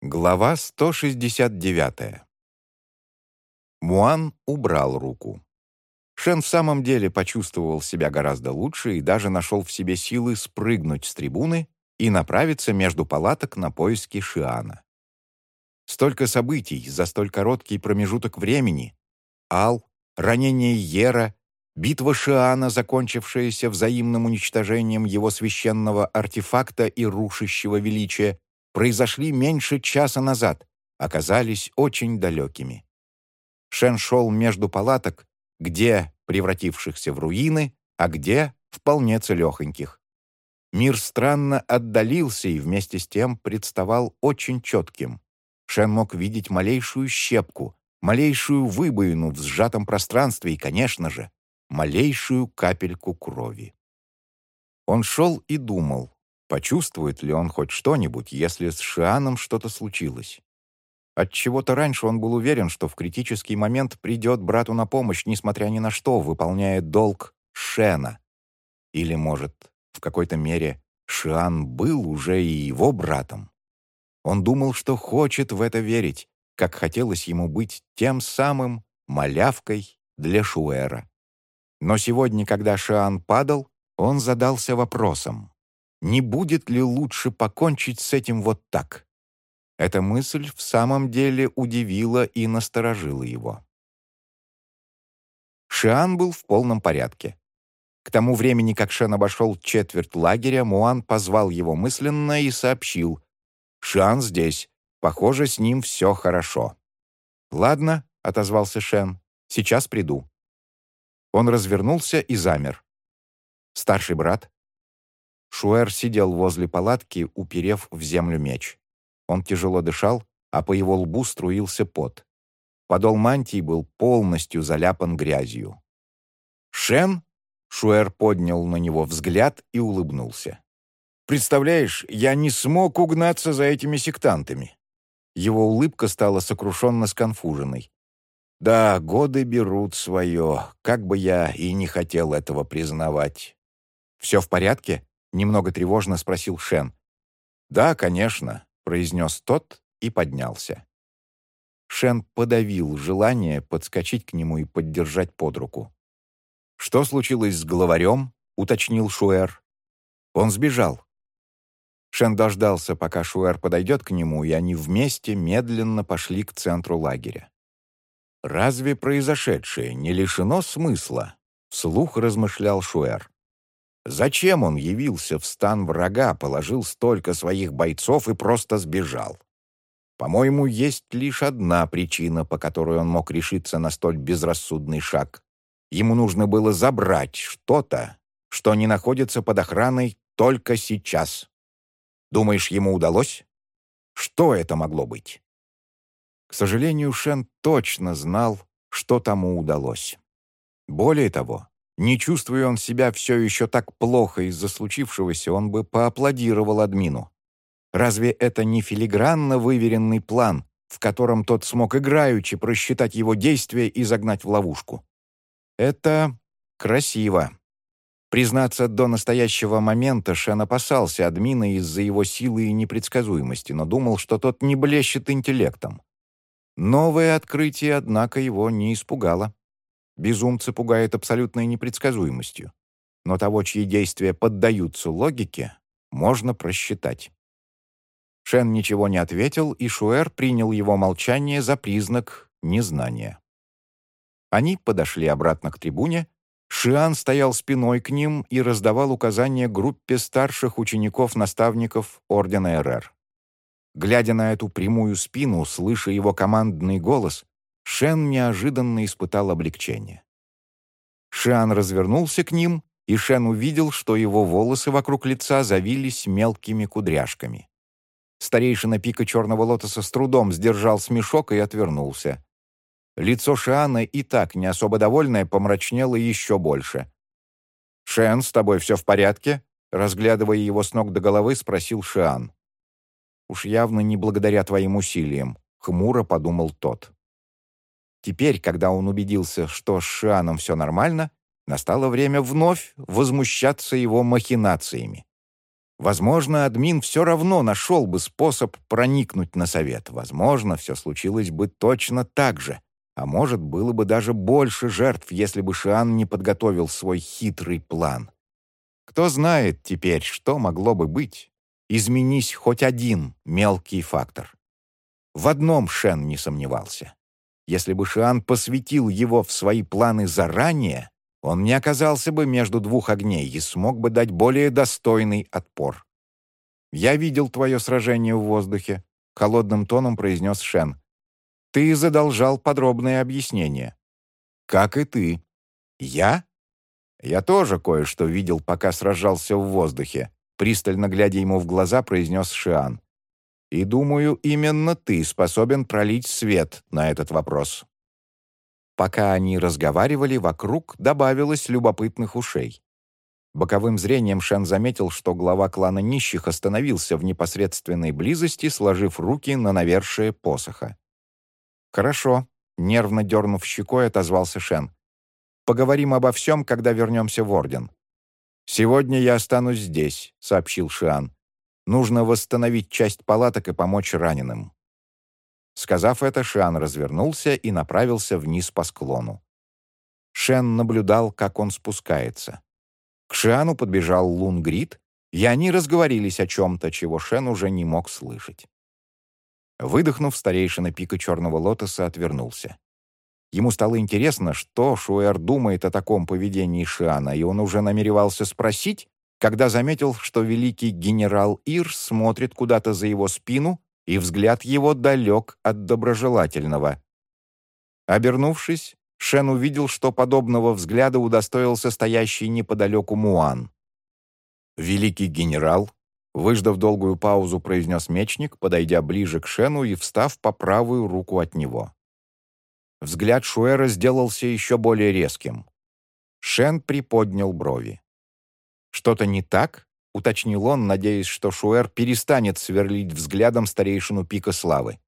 Глава 169. Муан убрал руку. Шен в самом деле почувствовал себя гораздо лучше и даже нашел в себе силы спрыгнуть с трибуны и направиться между палаток на поиски Шиана. Столько событий за столь короткий промежуток времени. Ал, ранение Ера, битва Шиана, закончившаяся взаимным уничтожением его священного артефакта и рушащего величия, произошли меньше часа назад, оказались очень далекими. Шен шел между палаток, где превратившихся в руины, а где вполне целехоньких. Мир странно отдалился и вместе с тем представал очень четким. Шен мог видеть малейшую щепку, малейшую выбоину в сжатом пространстве и, конечно же, малейшую капельку крови. Он шел и думал, почувствует ли он хоть что-нибудь, если с Шианом что-то случилось. Отчего-то раньше он был уверен, что в критический момент придет брату на помощь, несмотря ни на что, выполняя долг Шена. Или, может, в какой-то мере Шиан был уже и его братом. Он думал, что хочет в это верить, как хотелось ему быть тем самым малявкой для Шуэра. Но сегодня, когда Шиан падал, он задался вопросом, не будет ли лучше покончить с этим вот так? Эта мысль в самом деле удивила и насторожила его. Шиан был в полном порядке. К тому времени, как Шен обошел четверть лагеря, Муан позвал его мысленно и сообщил. «Шиан здесь. Похоже, с ним все хорошо». «Ладно», — отозвался Шен, — «сейчас приду». Он развернулся и замер. «Старший брат?» Шуэр сидел возле палатки, уперев в землю меч. Он тяжело дышал, а по его лбу струился пот. Подол мантии был полностью заляпан грязью. «Шен?» — Шуэр поднял на него взгляд и улыбнулся. «Представляешь, я не смог угнаться за этими сектантами». Его улыбка стала сокрушенно сконфуженной. «Да, годы берут свое, как бы я и не хотел этого признавать». «Все в порядке?» — немного тревожно спросил Шен. «Да, конечно произнес тот и поднялся. Шен подавил желание подскочить к нему и поддержать под руку. «Что случилось с главарем?» — уточнил Шуэр. «Он сбежал». Шен дождался, пока Шуэр подойдет к нему, и они вместе медленно пошли к центру лагеря. «Разве произошедшее не лишено смысла?» — вслух размышлял Шуэр. Зачем он явился в стан врага, положил столько своих бойцов и просто сбежал? По-моему, есть лишь одна причина, по которой он мог решиться на столь безрассудный шаг. Ему нужно было забрать что-то, что не находится под охраной только сейчас. Думаешь, ему удалось? Что это могло быть? К сожалению, Шен точно знал, что тому удалось. Более того, не чувствуя он себя все еще так плохо из-за случившегося, он бы поаплодировал админу. Разве это не филигранно выверенный план, в котором тот смог играючи просчитать его действия и загнать в ловушку? Это красиво. Признаться, до настоящего момента Шен опасался админа из-за его силы и непредсказуемости, но думал, что тот не блещет интеллектом. Новое открытие, однако, его не испугало. Безумца пугает абсолютной непредсказуемостью. Но того, чьи действия поддаются логике, можно просчитать. Шен ничего не ответил, и Шуэр принял его молчание за признак незнания. Они подошли обратно к трибуне. Шиан стоял спиной к ним и раздавал указания группе старших учеников-наставников Ордена РР. Глядя на эту прямую спину, слыша его командный голос, Шен неожиданно испытал облегчение. Шиан развернулся к ним, и Шен увидел, что его волосы вокруг лица завились мелкими кудряшками. Старейшина пика черного лотоса с трудом сдержал смешок и отвернулся. Лицо Шиана, и так не особо довольное, помрачнело еще больше. «Шен, с тобой все в порядке?» Разглядывая его с ног до головы, спросил Шиан. «Уж явно не благодаря твоим усилиям», — хмуро подумал тот. Теперь, когда он убедился, что с Шианом все нормально, настало время вновь возмущаться его махинациями. Возможно, админ все равно нашел бы способ проникнуть на совет. Возможно, все случилось бы точно так же. А может, было бы даже больше жертв, если бы Шиан не подготовил свой хитрый план. Кто знает теперь, что могло бы быть, изменись хоть один мелкий фактор. В одном Шен не сомневался. Если бы Шиан посвятил его в свои планы заранее, он не оказался бы между двух огней и смог бы дать более достойный отпор. «Я видел твое сражение в воздухе», — холодным тоном произнес Шен. «Ты задолжал подробное объяснение». «Как и ты». «Я?» «Я тоже кое-что видел, пока сражался в воздухе», пристально глядя ему в глаза, произнес Шиан. «И думаю, именно ты способен пролить свет на этот вопрос». Пока они разговаривали, вокруг добавилось любопытных ушей. Боковым зрением Шен заметил, что глава клана нищих остановился в непосредственной близости, сложив руки на навершие посоха. «Хорошо», — нервно дернув щекой, отозвался Шен. «Поговорим обо всем, когда вернемся в Орден». «Сегодня я останусь здесь», — сообщил Шиан. «Нужно восстановить часть палаток и помочь раненым». Сказав это, Шиан развернулся и направился вниз по склону. Шен наблюдал, как он спускается. К Шиану подбежал Лунгрид, и они разговорились о чем-то, чего Шен уже не мог слышать. Выдохнув, старейшина пика Черного Лотоса отвернулся. Ему стало интересно, что Шуэр думает о таком поведении Шиана, и он уже намеревался спросить, когда заметил, что великий генерал Ир смотрит куда-то за его спину и взгляд его далек от доброжелательного. Обернувшись, Шен увидел, что подобного взгляда удостоился стоящий неподалеку Муан. «Великий генерал», выждав долгую паузу, произнес мечник, подойдя ближе к Шену и встав по правую руку от него. Взгляд Шуэра сделался еще более резким. Шен приподнял брови. «Что-то не так?» — уточнил он, надеясь, что Шуэр перестанет сверлить взглядом старейшину пика славы.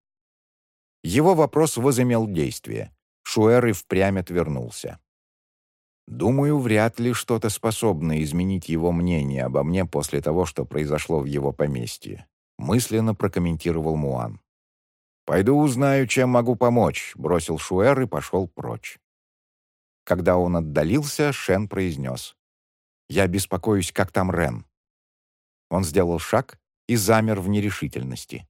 Его вопрос возымел действие. Шуэр и впрямь отвернулся. «Думаю, вряд ли что-то способно изменить его мнение обо мне после того, что произошло в его поместье», — мысленно прокомментировал Муан. «Пойду узнаю, чем могу помочь», — бросил Шуэр и пошел прочь. Когда он отдалился, Шен произнес. «Я беспокоюсь, как там Рен». Он сделал шаг и замер в нерешительности.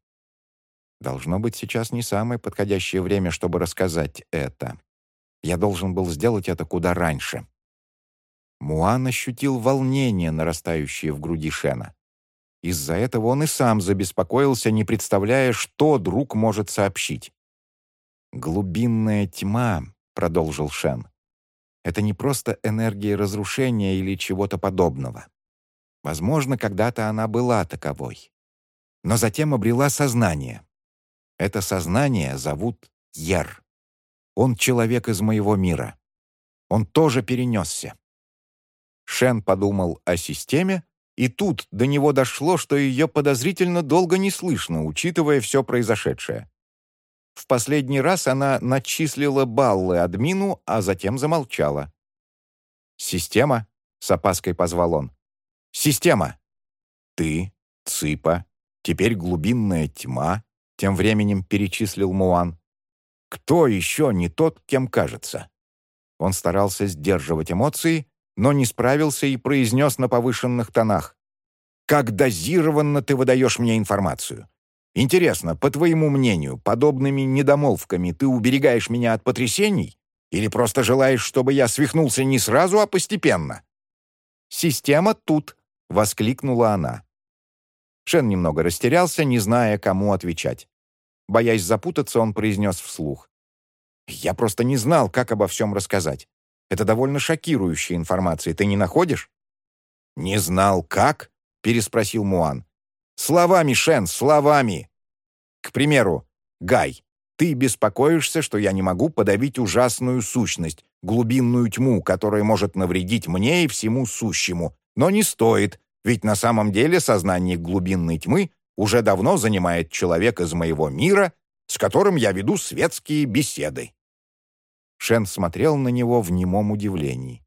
Должно быть, сейчас не самое подходящее время, чтобы рассказать это. Я должен был сделать это куда раньше. Муан ощутил волнение, нарастающее в груди Шена. Из-за этого он и сам забеспокоился, не представляя, что друг может сообщить. «Глубинная тьма», — продолжил Шен, — «это не просто энергия разрушения или чего-то подобного. Возможно, когда-то она была таковой. Но затем обрела сознание. Это сознание зовут Ер. Он человек из моего мира. Он тоже перенесся. Шен подумал о системе, и тут до него дошло, что ее подозрительно долго не слышно, учитывая все произошедшее. В последний раз она начислила баллы админу, а затем замолчала. «Система?» — с опаской позвал он. Система. Ты, Ципа, теперь глубинная тьма, тем временем перечислил Муан. Кто еще не тот, кем кажется? Он старался сдерживать эмоции, но не справился и произнес на повышенных тонах. «Как дозированно ты выдаешь мне информацию? Интересно, по твоему мнению, подобными недомолвками ты уберегаешь меня от потрясений? Или просто желаешь, чтобы я свихнулся не сразу, а постепенно?» «Система тут», — воскликнула она. Шен немного растерялся, не зная, кому отвечать. Боясь запутаться, он произнес вслух. «Я просто не знал, как обо всем рассказать. Это довольно шокирующая информация, ты не находишь?» «Не знал, как?» — переспросил Муан. «Словами, Шен, словами!» «К примеру, Гай, ты беспокоишься, что я не могу подавить ужасную сущность, глубинную тьму, которая может навредить мне и всему сущему, но не стоит, ведь на самом деле сознание глубинной тьмы уже давно занимает человек из моего мира, с которым я веду светские беседы». Шен смотрел на него в немом удивлении.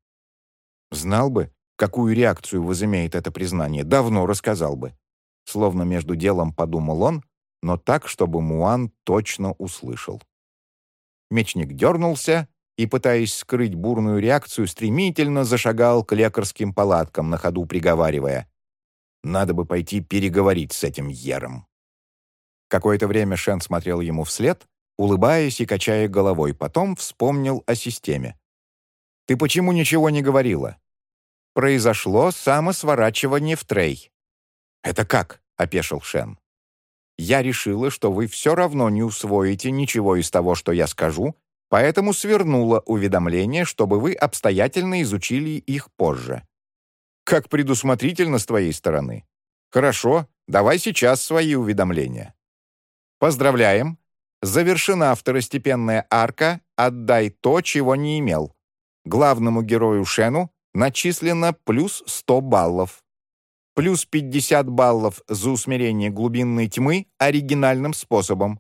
«Знал бы, какую реакцию возымеет это признание, давно рассказал бы. Словно между делом подумал он, но так, чтобы Муан точно услышал. Мечник дернулся и, пытаясь скрыть бурную реакцию, стремительно зашагал к лекарским палаткам, на ходу приговаривая. «Надо бы пойти переговорить с этим Ером». Какое-то время Шен смотрел ему вслед, улыбаясь и качая головой, потом вспомнил о системе. «Ты почему ничего не говорила?» «Произошло самосворачивание в трей». «Это как?» — опешил Шен. «Я решила, что вы все равно не усвоите ничего из того, что я скажу, поэтому свернула уведомление, чтобы вы обстоятельно изучили их позже». «Как предусмотрительно с твоей стороны. Хорошо, давай сейчас свои уведомления». «Поздравляем! Завершена второстепенная арка «Отдай то, чего не имел». Главному герою Шену начислено плюс 100 баллов. Плюс 50 баллов за усмирение глубинной тьмы оригинальным способом.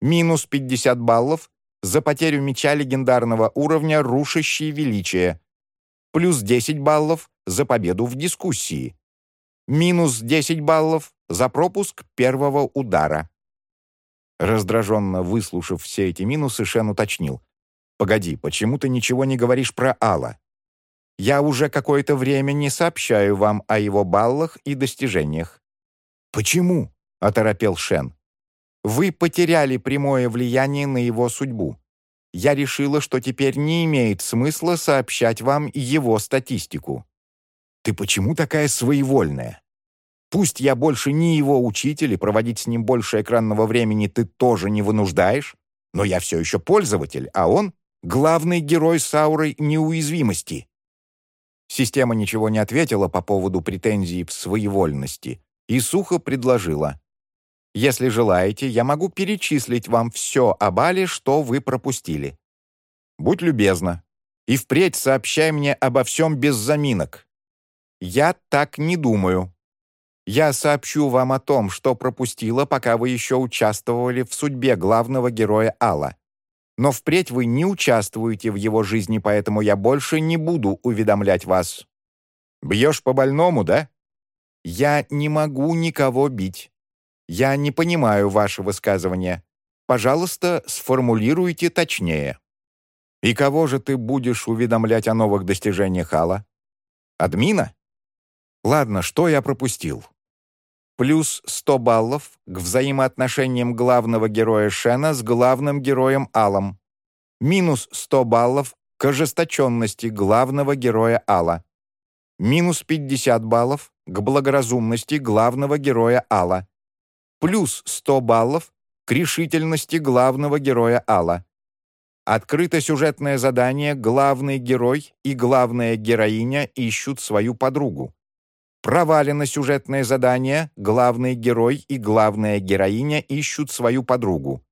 Минус 50 баллов за потерю меча легендарного уровня «Рушащее величие». Плюс 10 баллов за победу в дискуссии. Минус 10 баллов за пропуск первого удара. Раздраженно выслушав все эти минусы, Шен уточнил. «Погоди, почему ты ничего не говоришь про Алла? Я уже какое-то время не сообщаю вам о его баллах и достижениях». «Почему?» — оторопел Шен. «Вы потеряли прямое влияние на его судьбу. Я решила, что теперь не имеет смысла сообщать вам его статистику». «Ты почему такая своевольная?» Пусть я больше не его учитель, и проводить с ним больше экранного времени ты тоже не вынуждаешь, но я все еще пользователь, а он — главный герой с аурой неуязвимости». Система ничего не ответила по поводу претензий в своевольности и сухо предложила. «Если желаете, я могу перечислить вам все о бале, что вы пропустили. Будь любезна, и впредь сообщай мне обо всем без заминок». «Я так не думаю», я сообщу вам о том, что пропустила, пока вы еще участвовали в судьбе главного героя Алла. Но впредь вы не участвуете в его жизни, поэтому я больше не буду уведомлять вас. Бьешь по больному, да? Я не могу никого бить. Я не понимаю ваше высказывание. Пожалуйста, сформулируйте точнее. И кого же ты будешь уведомлять о новых достижениях Алла? Админа? Ладно, что я пропустил? Плюс 100 баллов к взаимоотношениям главного героя Шена с главным героем Алом, минус 100 баллов к ожесточенности главного героя Алла, минус 50 баллов к благоразумности главного героя Алла, плюс 100 баллов к решительности главного героя Алла. Открыто сюжетное задание «Главный герой и главная героиня ищут свою подругу». Провалено сюжетное задание, главный герой и главная героиня ищут свою подругу.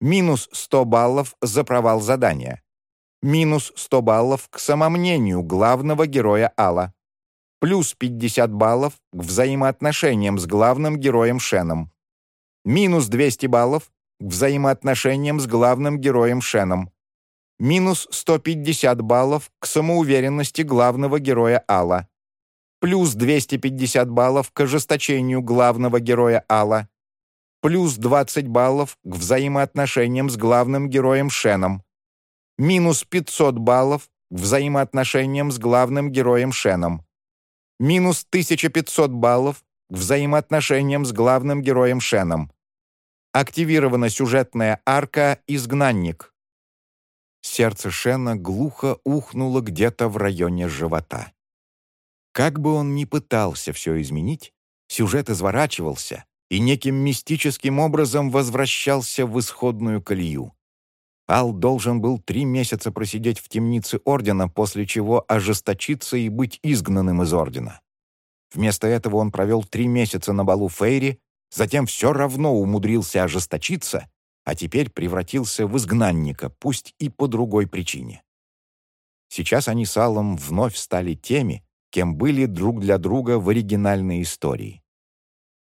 Минус 100 баллов за провал задания. Минус 100 баллов к самомнению главного героя Алла. Плюс 50 баллов к взаимоотношениям с главным героем Шеном. Минус 200 баллов к взаимоотношениям с главным героем Шеном. Минус 150 баллов к самоуверенности главного героя Алла плюс 250 баллов к ожесточению главного героя Алла, плюс 20 баллов к взаимоотношениям с главным героем Шеном, минус 500 баллов к взаимоотношениям с главным героем Шеном, минус 1500 баллов к взаимоотношениям с главным героем Шеном. Активирована сюжетная арка «Изгнанник». Сердце Шена глухо ухнуло где-то в районе живота. Как бы он ни пытался все изменить, сюжет изворачивался и неким мистическим образом возвращался в исходную колею. Ал должен был три месяца просидеть в темнице Ордена, после чего ожесточиться и быть изгнанным из Ордена. Вместо этого он провел три месяца на балу Фейри, затем все равно умудрился ожесточиться, а теперь превратился в изгнанника, пусть и по другой причине. Сейчас они с Аллом вновь стали теми, кем были друг для друга в оригинальной истории.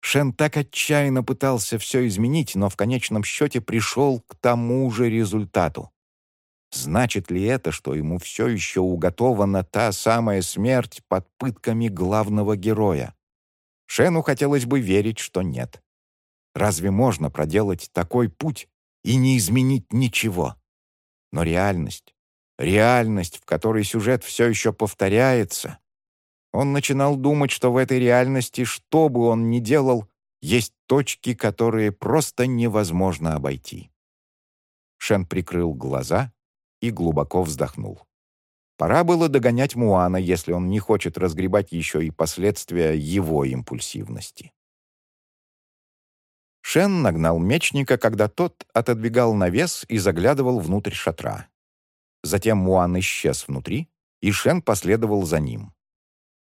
Шен так отчаянно пытался все изменить, но в конечном счете пришел к тому же результату. Значит ли это, что ему все еще уготована та самая смерть под пытками главного героя? Шену хотелось бы верить, что нет. Разве можно проделать такой путь и не изменить ничего? Но реальность, реальность, в которой сюжет все еще повторяется, он начинал думать, что в этой реальности, что бы он ни делал, есть точки, которые просто невозможно обойти. Шен прикрыл глаза и глубоко вздохнул. Пора было догонять Муана, если он не хочет разгребать еще и последствия его импульсивности. Шен нагнал мечника, когда тот отодвигал навес и заглядывал внутрь шатра. Затем Муан исчез внутри, и Шен последовал за ним.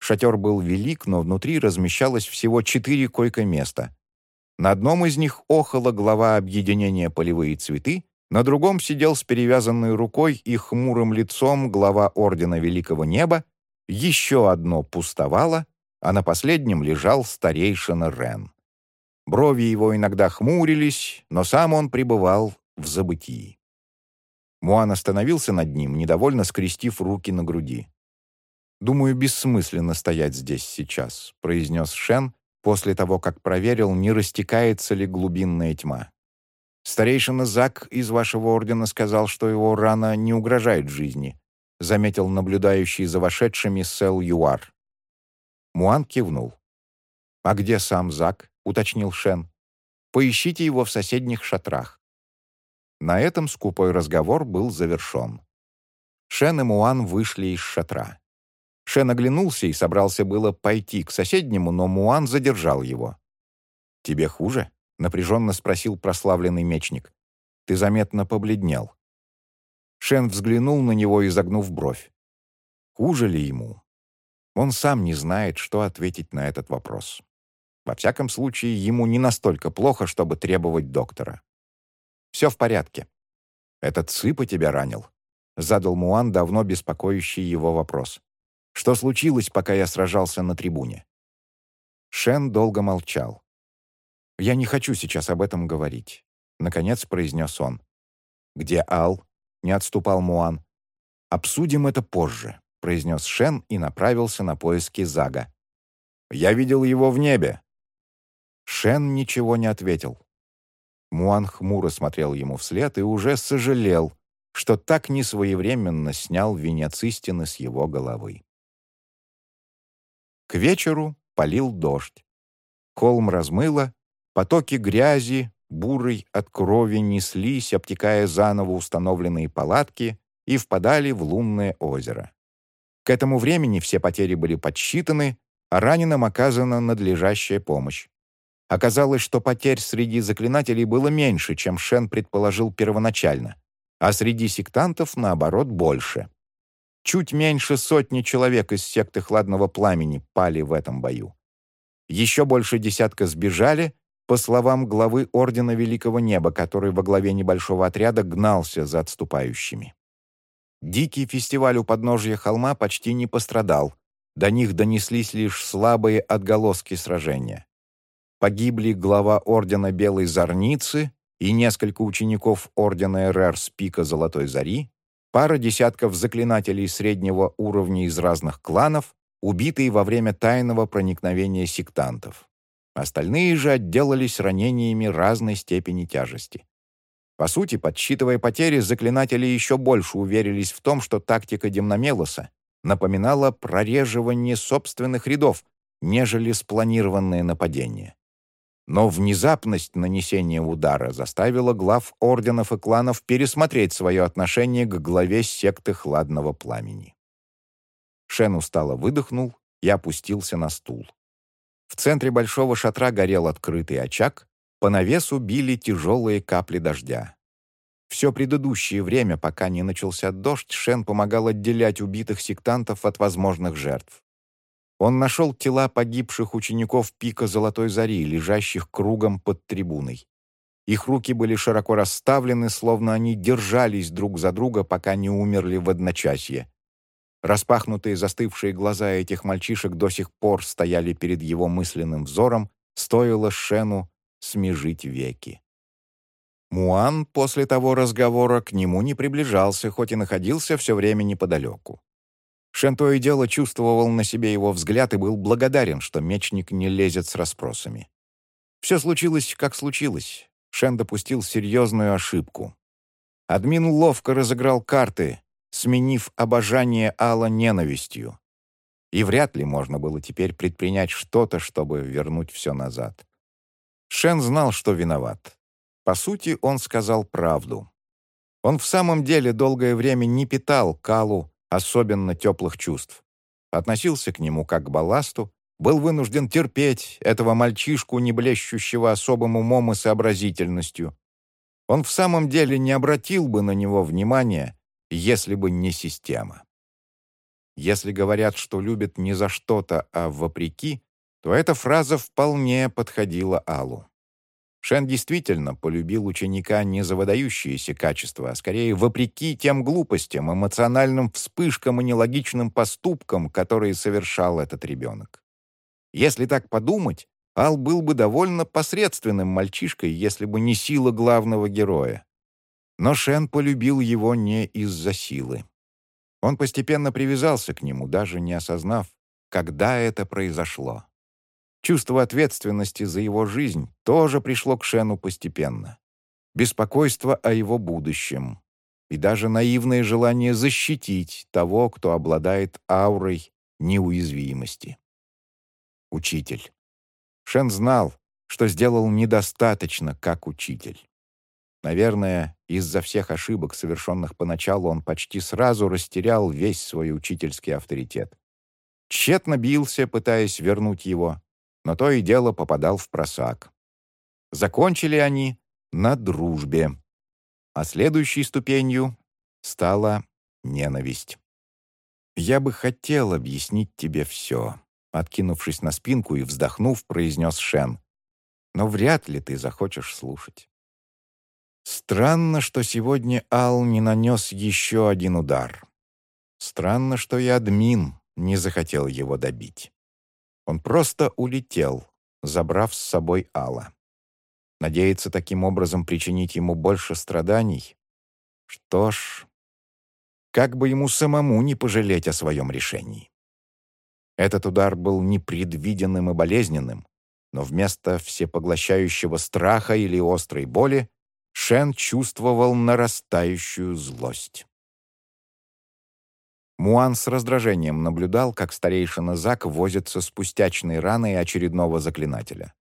Шатер был велик, но внутри размещалось всего четыре койко-места. На одном из них охала глава объединения «Полевые цветы», на другом сидел с перевязанной рукой и хмурым лицом глава Ордена Великого Неба, еще одно пустовало, а на последнем лежал старейшина Рен. Брови его иногда хмурились, но сам он пребывал в забытии. Муан остановился над ним, недовольно скрестив руки на груди. «Думаю, бессмысленно стоять здесь сейчас», — произнес Шен после того, как проверил, не растекается ли глубинная тьма. «Старейшина Зак из вашего ордена сказал, что его рана не угрожает жизни», заметил наблюдающий за вошедшими Сел Юар. Муан кивнул. «А где сам Зак?» — уточнил Шен. «Поищите его в соседних шатрах». На этом скупой разговор был завершен. Шен и Муан вышли из шатра. Шен оглянулся и собрался было пойти к соседнему, но Муан задержал его. «Тебе хуже?» — напряженно спросил прославленный мечник. «Ты заметно побледнел». Шен взглянул на него, изогнув бровь. Хуже ли ему? Он сам не знает, что ответить на этот вопрос. Во всяком случае, ему не настолько плохо, чтобы требовать доктора. «Все в порядке». «Этот Цыпа тебя ранил?» — задал Муан давно беспокоящий его вопрос. Что случилось, пока я сражался на трибуне?» Шен долго молчал. «Я не хочу сейчас об этом говорить», — наконец произнес он. «Где Ал?» — не отступал Муан. «Обсудим это позже», — произнес Шен и направился на поиски Зага. «Я видел его в небе». Шен ничего не ответил. Муан хмуро смотрел ему вслед и уже сожалел, что так несвоевременно снял венец истины с его головы. К вечеру полил дождь. Холм размыло, потоки грязи, бурой от крови неслись, обтекая заново установленные палатки и впадали в лунное озеро. К этому времени все потери были подсчитаны, а раненым оказана надлежащая помощь. Оказалось, что потерь среди заклинателей было меньше, чем Шен предположил первоначально, а среди сектантов, наоборот, больше. Чуть меньше сотни человек из секты Хладного Пламени пали в этом бою. Еще больше десятка сбежали, по словам главы Ордена Великого Неба, который во главе небольшого отряда гнался за отступающими. Дикий фестиваль у подножья холма почти не пострадал, до них донеслись лишь слабые отголоски сражения. Погибли глава Ордена Белой Зорницы и несколько учеников Ордена РР с пика Золотой Зари, пара десятков заклинателей среднего уровня из разных кланов, убитые во время тайного проникновения сектантов. Остальные же отделались ранениями разной степени тяжести. По сути, подсчитывая потери, заклинатели еще больше уверились в том, что тактика Демномелоса напоминала прореживание собственных рядов, нежели спланированное нападение. Но внезапность нанесения удара заставила глав орденов и кланов пересмотреть свое отношение к главе секты Хладного Пламени. Шен устало выдохнул и опустился на стул. В центре большого шатра горел открытый очаг, по навесу били тяжелые капли дождя. Все предыдущее время, пока не начался дождь, Шен помогал отделять убитых сектантов от возможных жертв. Он нашел тела погибших учеников пика Золотой Зари, лежащих кругом под трибуной. Их руки были широко расставлены, словно они держались друг за друга, пока не умерли в одночасье. Распахнутые застывшие глаза этих мальчишек до сих пор стояли перед его мысленным взором, стоило Шену смежить веки. Муан после того разговора к нему не приближался, хоть и находился все время неподалеку. Шен то и дело чувствовал на себе его взгляд и был благодарен, что мечник не лезет с расспросами. Все случилось, как случилось. Шен допустил серьезную ошибку. Админ ловко разыграл карты, сменив обожание Алла ненавистью. И вряд ли можно было теперь предпринять что-то, чтобы вернуть все назад. Шен знал, что виноват. По сути, он сказал правду. Он в самом деле долгое время не питал Калу особенно теплых чувств. Относился к нему как к балласту, был вынужден терпеть этого мальчишку, не блещущего особым умом и сообразительностью. Он в самом деле не обратил бы на него внимания, если бы не система. Если говорят, что любят не за что-то, а вопреки, то эта фраза вполне подходила Аллу. Шен действительно полюбил ученика не за выдающиеся качества, а скорее вопреки тем глупостям, эмоциональным вспышкам и нелогичным поступкам, которые совершал этот ребенок. Если так подумать, Ал был бы довольно посредственным мальчишкой, если бы не сила главного героя. Но Шен полюбил его не из-за силы. Он постепенно привязался к нему, даже не осознав, когда это произошло. Чувство ответственности за его жизнь тоже пришло к Шену постепенно. Беспокойство о его будущем и даже наивное желание защитить того, кто обладает аурой неуязвимости. Учитель. Шен знал, что сделал недостаточно как учитель. Наверное, из-за всех ошибок, совершенных поначалу, он почти сразу растерял весь свой учительский авторитет. Тщетно бился, пытаясь вернуть его, но то и дело попадал в просак. Закончили они на дружбе, а следующей ступенью стала ненависть. «Я бы хотел объяснить тебе все», — откинувшись на спинку и вздохнув, произнес Шен. «Но вряд ли ты захочешь слушать». Странно, что сегодня Ал не нанес еще один удар. Странно, что и админ не захотел его добить. Он просто улетел, забрав с собой Алла. Надеется таким образом причинить ему больше страданий? Что ж, как бы ему самому не пожалеть о своем решении. Этот удар был непредвиденным и болезненным, но вместо всепоглощающего страха или острой боли Шен чувствовал нарастающую злость. Муан с раздражением наблюдал, как старейшина Зак возится с пустячной раной очередного заклинателя.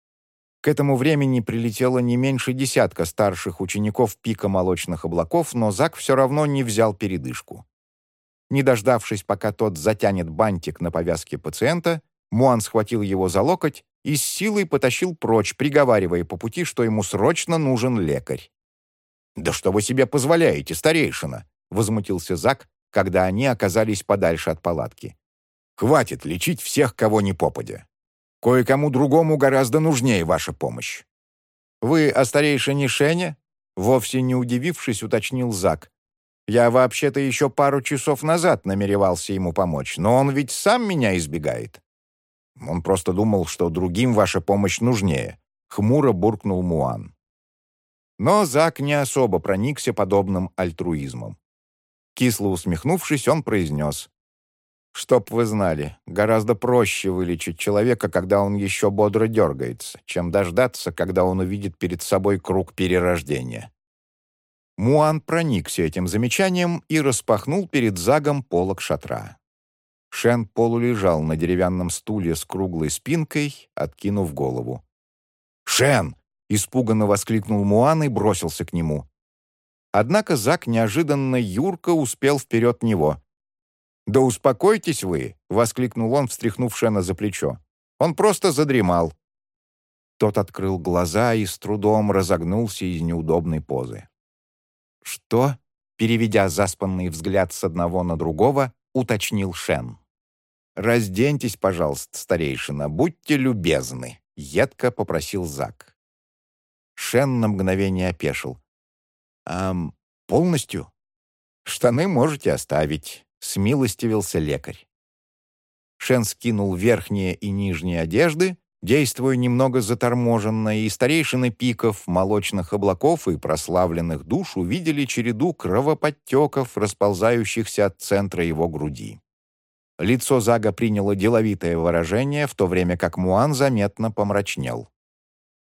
К этому времени прилетело не меньше десятка старших учеников пика молочных облаков, но Зак все равно не взял передышку. Не дождавшись, пока тот затянет бантик на повязке пациента, Муан схватил его за локоть и с силой потащил прочь, приговаривая по пути, что ему срочно нужен лекарь. «Да что вы себе позволяете, старейшина?» — возмутился Зак, когда они оказались подальше от палатки. «Хватит лечить всех, кого не попадя. Кое-кому другому гораздо нужнее ваша помощь». «Вы о старейшине Шене?» Вовсе не удивившись, уточнил Зак. «Я вообще-то еще пару часов назад намеревался ему помочь, но он ведь сам меня избегает». «Он просто думал, что другим ваша помощь нужнее», — хмуро буркнул Муан. Но Зак не особо проникся подобным альтруизмом. Кисло усмехнувшись, он произнес. «Чтоб вы знали, гораздо проще вылечить человека, когда он еще бодро дергается, чем дождаться, когда он увидит перед собой круг перерождения». Муан проникся этим замечанием и распахнул перед Загом полок шатра. Шен полулежал на деревянном стуле с круглой спинкой, откинув голову. «Шен!» — испуганно воскликнул Муан и бросился к нему. Однако Зак неожиданно Юрка успел вперед него. «Да успокойтесь вы!» — воскликнул он, встряхнув Шена за плечо. «Он просто задремал». Тот открыл глаза и с трудом разогнулся из неудобной позы. «Что?» — переведя заспанный взгляд с одного на другого, уточнил Шен. «Разденьтесь, пожалуйста, старейшина, будьте любезны», — едко попросил Зак. Шен на мгновение опешил. «Ам, полностью?» «Штаны можете оставить», — смилостивился лекарь. Шен скинул верхние и нижние одежды Действуя немного заторможенно, и старейшины пиков, молочных облаков и прославленных душ увидели череду кровоподтеков, расползающихся от центра его груди. Лицо Зага приняло деловитое выражение, в то время как Муан заметно помрачнел.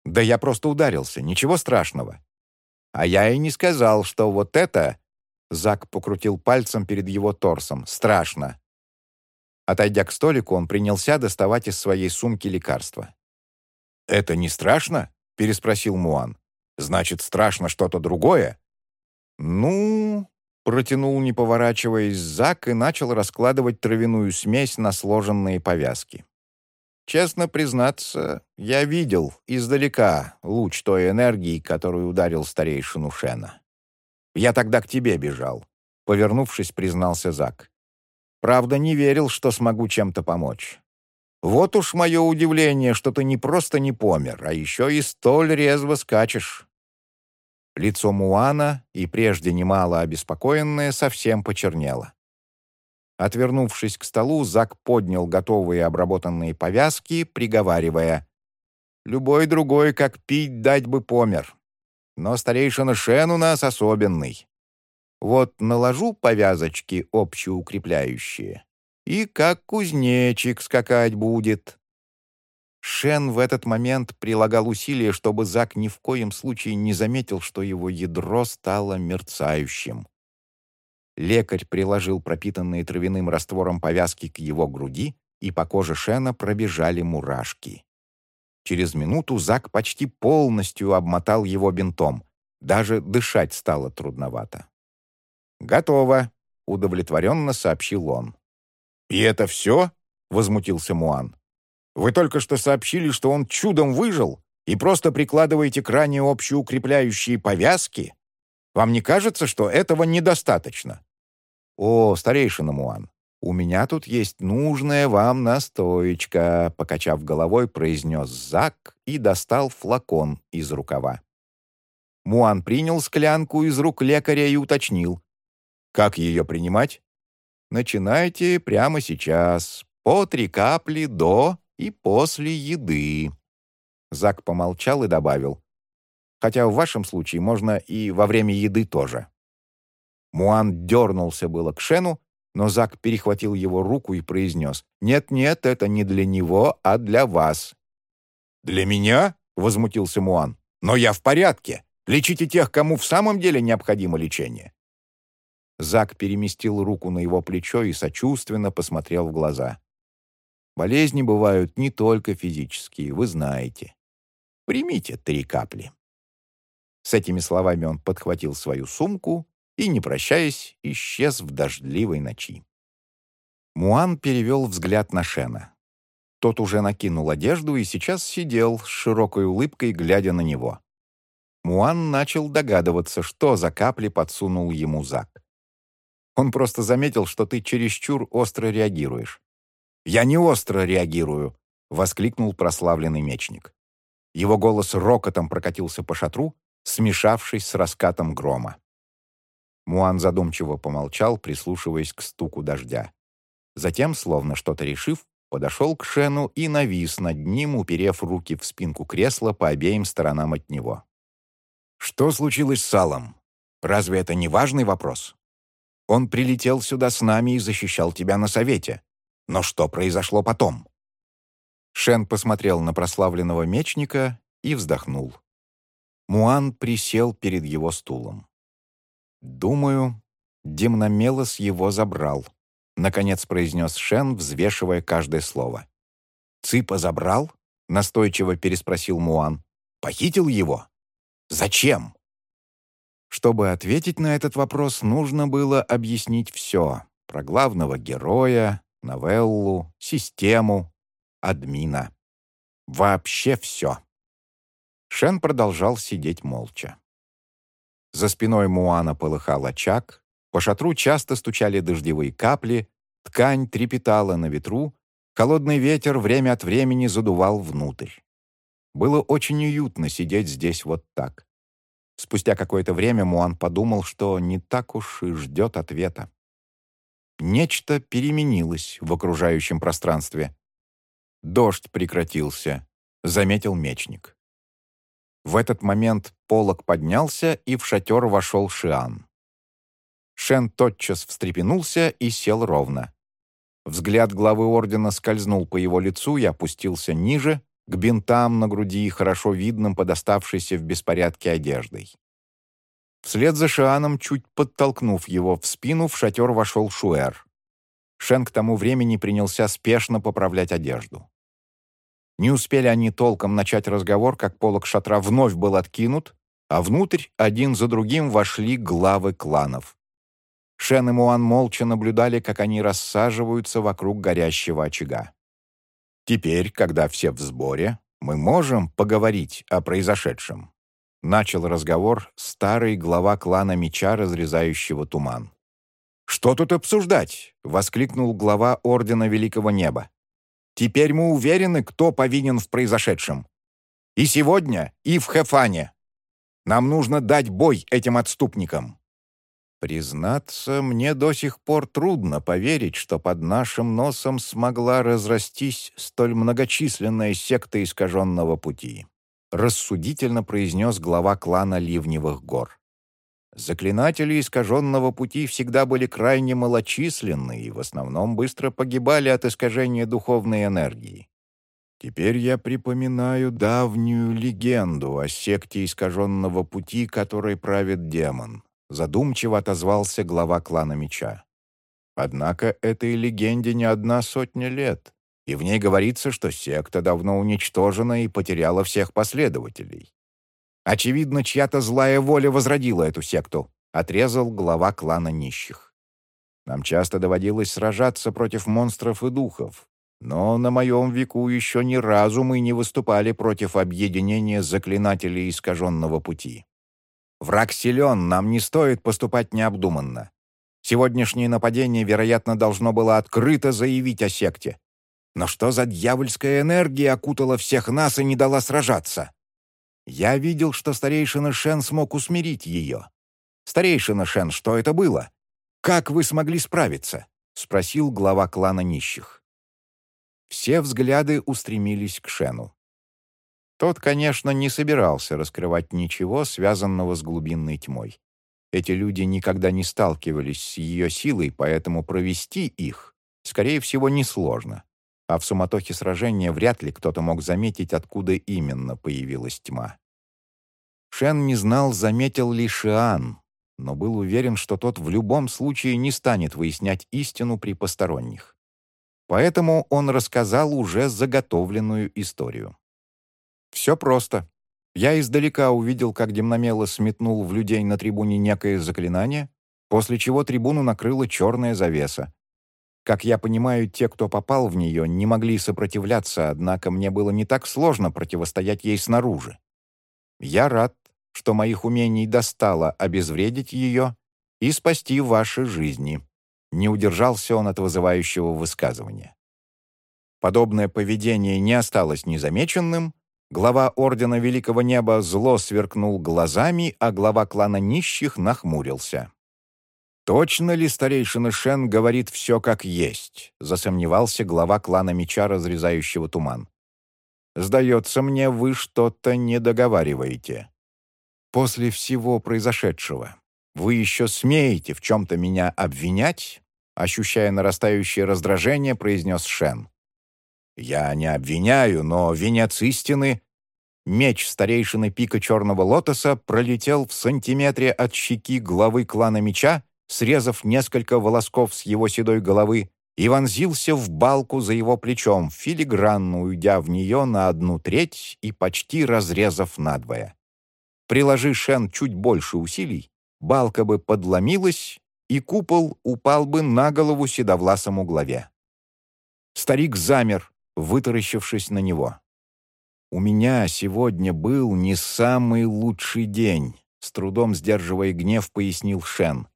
«Да я просто ударился, ничего страшного». «А я и не сказал, что вот это...» Зак покрутил пальцем перед его торсом. «Страшно. Отойдя к столику, он принялся доставать из своей сумки лекарства. «Это не страшно?» — переспросил Муан. «Значит, страшно что-то другое?» «Ну...» — протянул, не поворачиваясь, Зак и начал раскладывать травяную смесь на сложенные повязки. «Честно признаться, я видел издалека луч той энергии, которую ударил старейшину Шена. Я тогда к тебе бежал», — повернувшись, признался Зак. Правда, не верил, что смогу чем-то помочь. Вот уж мое удивление, что ты не просто не помер, а еще и столь резво скачешь». Лицо Муана, и прежде немало обеспокоенное, совсем почернело. Отвернувшись к столу, Зак поднял готовые обработанные повязки, приговаривая, «Любой другой, как пить дать бы, помер. Но старейшина Шен у нас особенный. Вот наложу повязочки общеукрепляющие, и как кузнечик скакать будет». Шен в этот момент прилагал усилия, чтобы Зак ни в коем случае не заметил, что его ядро стало мерцающим. Лекарь приложил пропитанные травяным раствором повязки к его груди, и по коже Шена пробежали мурашки. Через минуту Зак почти полностью обмотал его бинтом. Даже дышать стало трудновато. «Готово», — удовлетворенно сообщил он. «И это все?» — возмутился Муан. «Вы только что сообщили, что он чудом выжил, и просто прикладываете к ране общеукрепляющие повязки? Вам не кажется, что этого недостаточно?» «О, старейшина Муан, у меня тут есть нужная вам настоечка», покачав головой, произнес Зак и достал флакон из рукава. Муан принял склянку из рук лекаря и уточнил. Как ее принимать? Начинайте прямо сейчас. По три капли до и после еды. Зак помолчал и добавил. Хотя в вашем случае можно и во время еды тоже. Муан дернулся было к Шену, но Зак перехватил его руку и произнес. «Нет-нет, это не для него, а для вас». «Для меня?» — возмутился Муан. «Но я в порядке. Лечите тех, кому в самом деле необходимо лечение. Зак переместил руку на его плечо и сочувственно посмотрел в глаза. «Болезни бывают не только физические, вы знаете. Примите три капли». С этими словами он подхватил свою сумку и, не прощаясь, исчез в дождливой ночи. Муан перевел взгляд на Шена. Тот уже накинул одежду и сейчас сидел с широкой улыбкой, глядя на него. Муан начал догадываться, что за капли подсунул ему Зак. Он просто заметил, что ты чересчур остро реагируешь». «Я не остро реагирую», — воскликнул прославленный мечник. Его голос рокотом прокатился по шатру, смешавшись с раскатом грома. Муан задумчиво помолчал, прислушиваясь к стуку дождя. Затем, словно что-то решив, подошел к Шену и навис над ним, уперев руки в спинку кресла по обеим сторонам от него. «Что случилось с Салом? Разве это не важный вопрос?» Он прилетел сюда с нами и защищал тебя на совете. Но что произошло потом?» Шен посмотрел на прославленного мечника и вздохнул. Муан присел перед его стулом. «Думаю, Демномелос его забрал», — наконец произнес Шен, взвешивая каждое слово. «Ципа забрал?» — настойчиво переспросил Муан. «Похитил его? Зачем?» Чтобы ответить на этот вопрос, нужно было объяснить все про главного героя, новеллу, систему, админа. Вообще все. Шен продолжал сидеть молча. За спиной Муана полыхал очаг, по шатру часто стучали дождевые капли, ткань трепетала на ветру, холодный ветер время от времени задувал внутрь. Было очень уютно сидеть здесь вот так. Спустя какое-то время Муан подумал, что не так уж и ждет ответа. Нечто переменилось в окружающем пространстве. Дождь прекратился, — заметил мечник. В этот момент полог поднялся, и в шатер вошел Шиан. Шен тотчас встрепенулся и сел ровно. Взгляд главы ордена скользнул по его лицу и опустился ниже, к бинтам на груди, хорошо видным под оставшейся в беспорядке одеждой. Вслед за Шианом, чуть подтолкнув его в спину, в шатер вошел Шуэр. Шен к тому времени принялся спешно поправлять одежду. Не успели они толком начать разговор, как полог шатра вновь был откинут, а внутрь один за другим вошли главы кланов. Шен и Муан молча наблюдали, как они рассаживаются вокруг горящего очага. «Теперь, когда все в сборе, мы можем поговорить о произошедшем», начал разговор старый глава клана меча, разрезающего туман. «Что тут обсуждать?» — воскликнул глава Ордена Великого Неба. «Теперь мы уверены, кто повинен в произошедшем. И сегодня, и в Хефане. Нам нужно дать бой этим отступникам». Признаться, мне до сих пор трудно поверить, что под нашим носом смогла разрастись столь многочисленная секта искаженного пути. Рассудительно произнес глава клана Ливневых гор. Заклинатели искаженного пути всегда были крайне малочисленны и в основном быстро погибали от искажения духовной энергии. Теперь я припоминаю давнюю легенду о секте искаженного пути, которой правит демон. Задумчиво отозвался глава клана Меча. Однако этой легенде не одна сотня лет, и в ней говорится, что секта давно уничтожена и потеряла всех последователей. Очевидно, чья-то злая воля возродила эту секту, отрезал глава клана нищих. Нам часто доводилось сражаться против монстров и духов, но на моем веку еще ни разу мы не выступали против объединения заклинателей искаженного пути. Враг силен, нам не стоит поступать необдуманно. Сегодняшнее нападение, вероятно, должно было открыто заявить о секте. Но что за дьявольская энергия окутала всех нас и не дала сражаться? Я видел, что старейшина Шен смог усмирить ее. «Старейшина Шен, что это было? Как вы смогли справиться?» — спросил глава клана нищих. Все взгляды устремились к Шену. Тот, конечно, не собирался раскрывать ничего, связанного с глубинной тьмой. Эти люди никогда не сталкивались с ее силой, поэтому провести их, скорее всего, несложно а в суматохе сражения вряд ли кто-то мог заметить, откуда именно появилась тьма. Шен не знал, заметил ли Шиан, но был уверен, что тот в любом случае не станет выяснять истину при посторонних. Поэтому он рассказал уже заготовленную историю. Все просто. Я издалека увидел, как Демномело сметнул в людей на трибуне некое заклинание, после чего трибуну накрыла черная завеса. Как я понимаю, те, кто попал в нее, не могли сопротивляться, однако мне было не так сложно противостоять ей снаружи. Я рад, что моих умений достало обезвредить ее и спасти ваши жизни. Не удержался он от вызывающего высказывания. Подобное поведение не осталось незамеченным. Глава Ордена Великого Неба зло сверкнул глазами, а глава клана нищих нахмурился. «Точно ли старейшина Шен говорит все как есть?» — засомневался глава клана меча, разрезающего туман. «Сдается мне, вы что-то не договариваете. После всего произошедшего вы еще смеете в чем-то меня обвинять?» Ощущая нарастающее раздражение, произнес Шен. «Я не обвиняю, но венец истины...» Меч старейшины пика Черного Лотоса пролетел в сантиметре от щеки главы клана меча срезав несколько волосков с его седой головы, и вонзился в балку за его плечом, филигранно уйдя в нее на одну треть и почти разрезав надвое. Приложи Шен чуть больше усилий, балка бы подломилась, и купол упал бы на голову седовласому главе. Старик замер, вытаращившись на него. «У меня сегодня был не самый лучший день», — с трудом сдерживая гнев, пояснил Шен.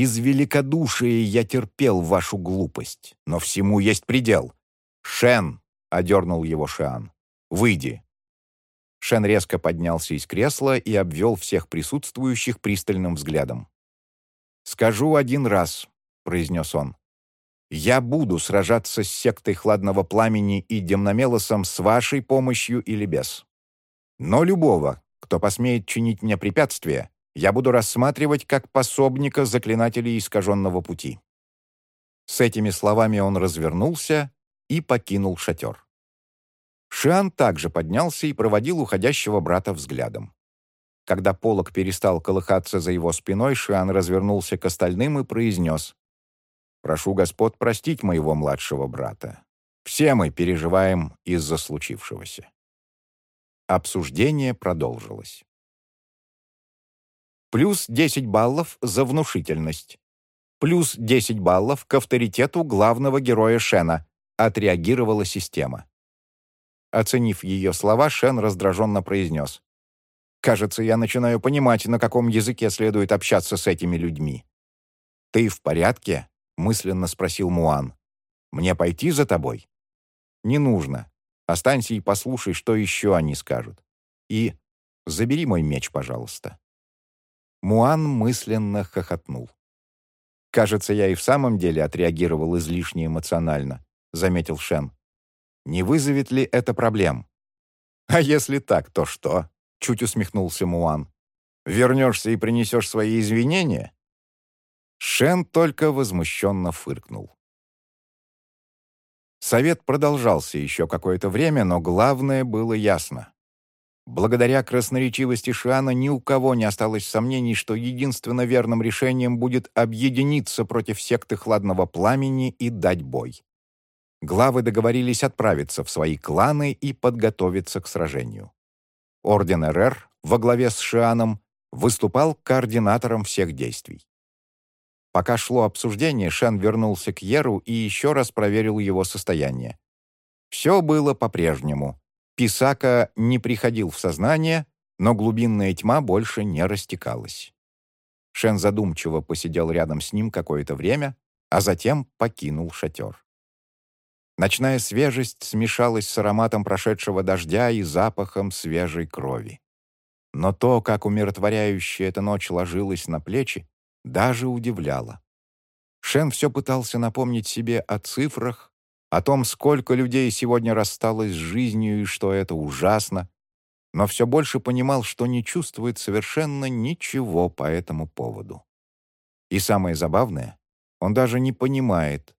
Из великодушия я терпел вашу глупость, но всему есть предел. Шен, — одернул его Шиан, — выйди. Шен резко поднялся из кресла и обвел всех присутствующих пристальным взглядом. «Скажу один раз», — произнес он. Я буду сражаться с сектой Хладного Пламени и Демномелосом с вашей помощью или без. Но любого, кто посмеет чинить мне препятствия, я буду рассматривать как пособника заклинателей искаженного пути». С этими словами он развернулся и покинул шатер. Шиан также поднялся и проводил уходящего брата взглядом. Когда полог перестал колыхаться за его спиной, Шиан развернулся к остальным и произнес «Прошу господ простить моего младшего брата. Все мы переживаем из-за случившегося». Обсуждение продолжилось. Плюс 10 баллов за внушительность. Плюс 10 баллов к авторитету главного героя Шена, отреагировала система. Оценив ее слова, Шен раздраженно произнес. «Кажется, я начинаю понимать, на каком языке следует общаться с этими людьми». «Ты в порядке?» — мысленно спросил Муан. «Мне пойти за тобой?» «Не нужно. Останься и послушай, что еще они скажут. И забери мой меч, пожалуйста». Муан мысленно хохотнул. «Кажется, я и в самом деле отреагировал излишне эмоционально», — заметил Шен. Не вызовет ли это проблем? «А если так, то что?» — чуть усмехнулся Муан. «Вернешься и принесешь свои извинения?» Шен только возмущенно фыркнул. Совет продолжался еще какое-то время, но главное было ясно. Благодаря красноречивости Шиана ни у кого не осталось сомнений, что единственно верным решением будет объединиться против секты Хладного Пламени и дать бой главы договорились отправиться в свои кланы и подготовиться к сражению. Орден РР во главе с Шианом выступал координатором всех действий. Пока шло обсуждение, Шен вернулся к Еру и еще раз проверил его состояние. Все было по-прежнему. Писака не приходил в сознание, но глубинная тьма больше не растекалась. Шен задумчиво посидел рядом с ним какое-то время, а затем покинул шатер. Ночная свежесть смешалась с ароматом прошедшего дождя и запахом свежей крови. Но то, как умиротворяюще эта ночь ложилась на плечи, даже удивляло. Шен все пытался напомнить себе о цифрах, о том, сколько людей сегодня рассталось с жизнью и что это ужасно, но все больше понимал, что не чувствует совершенно ничего по этому поводу. И самое забавное, он даже не понимает,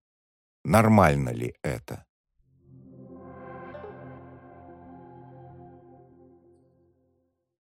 нормально ли это.